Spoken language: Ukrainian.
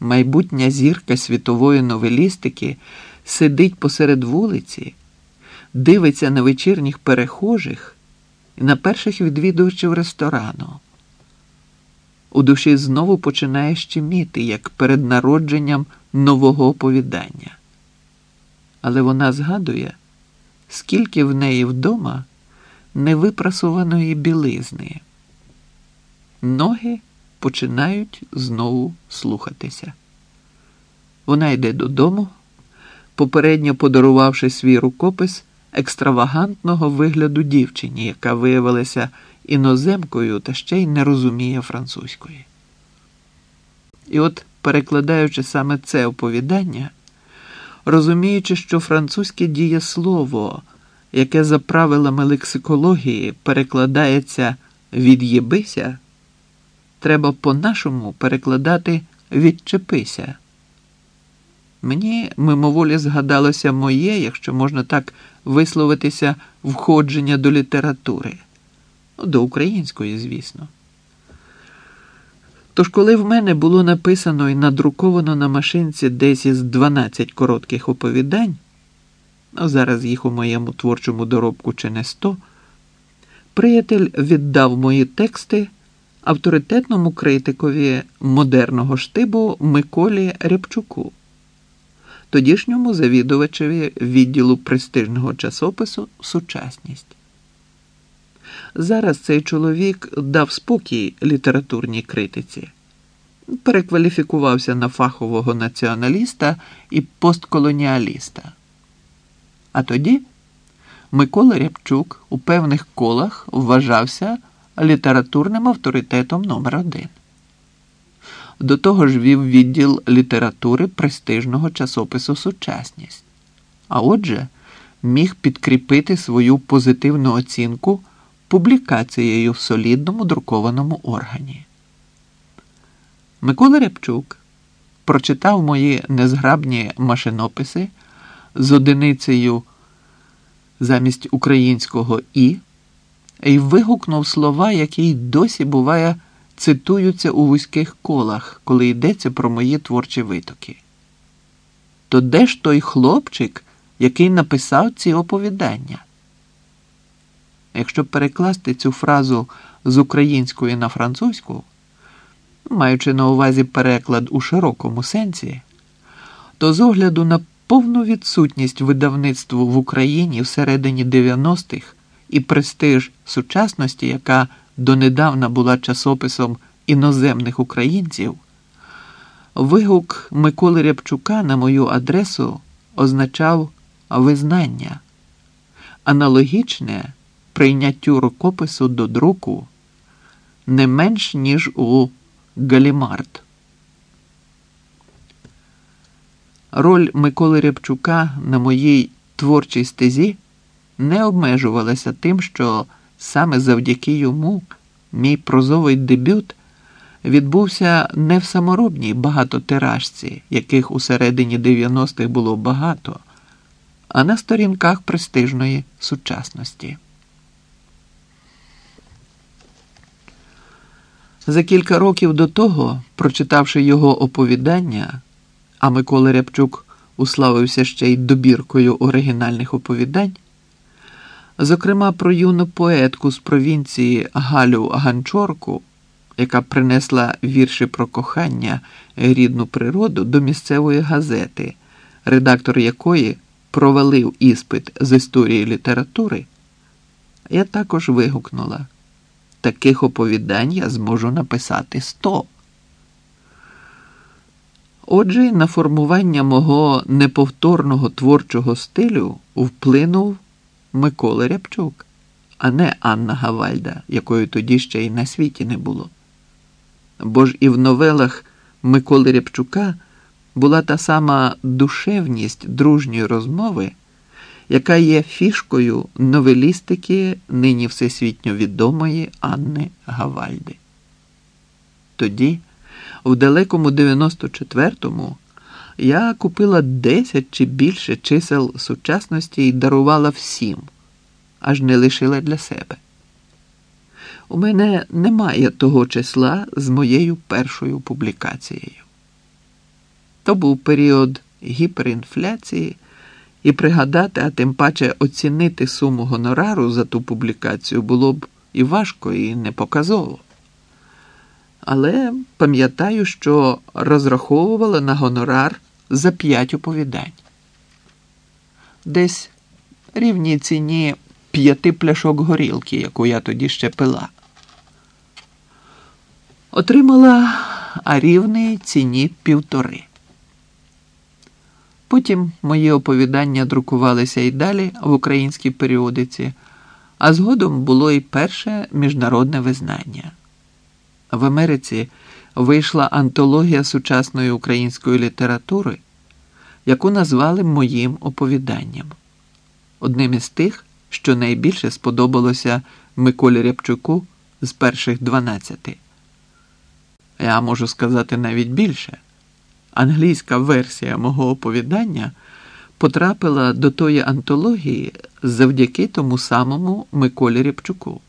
майбутня зірка світової новелістики сидить посеред вулиці, дивиться на вечірніх перехожих і на перших відвідувачів ресторану. У душі знову починає щеміти, як перед народженням нового оповідання. Але вона згадує, скільки в неї вдома невипрасуваної білизни. Ноги починають знову слухатися. Вона йде додому, попередньо подарувавши свій рукопис екстравагантного вигляду дівчині, яка виявилася іноземкою та ще й не розуміє французької. І от, перекладаючи саме це оповідання, розуміючи, що французьке дієслово, яке за правилами лексикології перекладається від'єбися, треба по-нашому перекладати відчепися. Мені мимоволі згадалося моє, якщо можна так висловитися, входження до літератури, ну, до української, звісно. Тож, коли в мене було написано і надруковано на машинці десь із 12 коротких оповідань, а зараз їх у моєму творчому доробку чи не 100, приятель віддав мої тексти авторитетному критикові модерного штибу Миколі Рябчуку, тодішньому завідувачеві відділу престижного часопису Сучасність. Зараз цей чоловік дав спокій літературній критиці, перекваліфікувався на фахового націоналіста і постколоніаліста. А тоді Микола Рябчук у певних колах вважався літературним авторитетом номер один. До того ж вів відділ літератури престижного часопису Сучасність, а отже, міг підкріпити свою позитивну оцінку публікацією в солідному друкованому органі. Микола Рябчук прочитав мої незграбні машинописи з одиницею замість українського і і вигукнув слова, які й досі буває цитуються у вузьких колах, коли йдеться про мої творчі витоки. То де ж той хлопчик, який написав ці оповідання? Якщо перекласти цю фразу з української на французьку, маючи на увазі переклад у широкому сенсі, то з огляду на повну відсутність видавництву в Україні всередині 90-х і престиж сучасності, яка донедавна була часописом іноземних українців, вигук Миколи Рябчука на мою адресу означав визнання, аналогічне прийняттю рукопису до друку не менш ніж у Галімарт. Роль Миколи Рябчука на моїй творчій стезі не обмежувалася тим, що саме завдяки йому мій прозовий дебют відбувся не в саморобній багатотиражці, яких у середині 90-х було багато, а на сторінках престижної сучасності. За кілька років до того, прочитавши його оповідання, а Микола Рябчук уславився ще й добіркою оригінальних оповідань, зокрема про юну поетку з провінції Галю Ганчорку, яка принесла вірші про кохання рідну природу до місцевої газети, редактор якої провалив іспит з історії літератури, я також вигукнула таких оповідань я зможу написати сто. Отже, на формування мого неповторного творчого стилю вплинув Микола Рябчук, а не Анна Гавальда, якої тоді ще й на світі не було. Бо ж і в новелах Миколи Рябчука була та сама душевність дружньої розмови яка є фішкою новелістики нині всесвітньо відомої Анни Гавальди. Тоді, в далекому 94-му, я купила 10 чи більше чисел сучасності і дарувала всім, аж не лишила для себе. У мене немає того числа з моєю першою публікацією. То був період гіперінфляції, і пригадати, а тим паче оцінити суму гонорару за ту публікацію було б і важко, і непоказово. Але пам'ятаю, що розраховувала на гонорар за п'ять оповідань. Десь рівні ціні п'яти пляшок горілки, яку я тоді ще пила. Отримала а рівний ціні півтори. Потім мої оповідання друкувалися і далі в українській періодиці, а згодом було і перше міжнародне визнання. В Америці вийшла антологія сучасної української літератури, яку назвали моїм оповіданням, одним із тих, що найбільше сподобалося Миколі Рябчуку з перших дванадцяти. Я можу сказати навіть більше. Англійська версія мого оповідання потрапила до тої антології завдяки тому самому Миколі Рябчуку.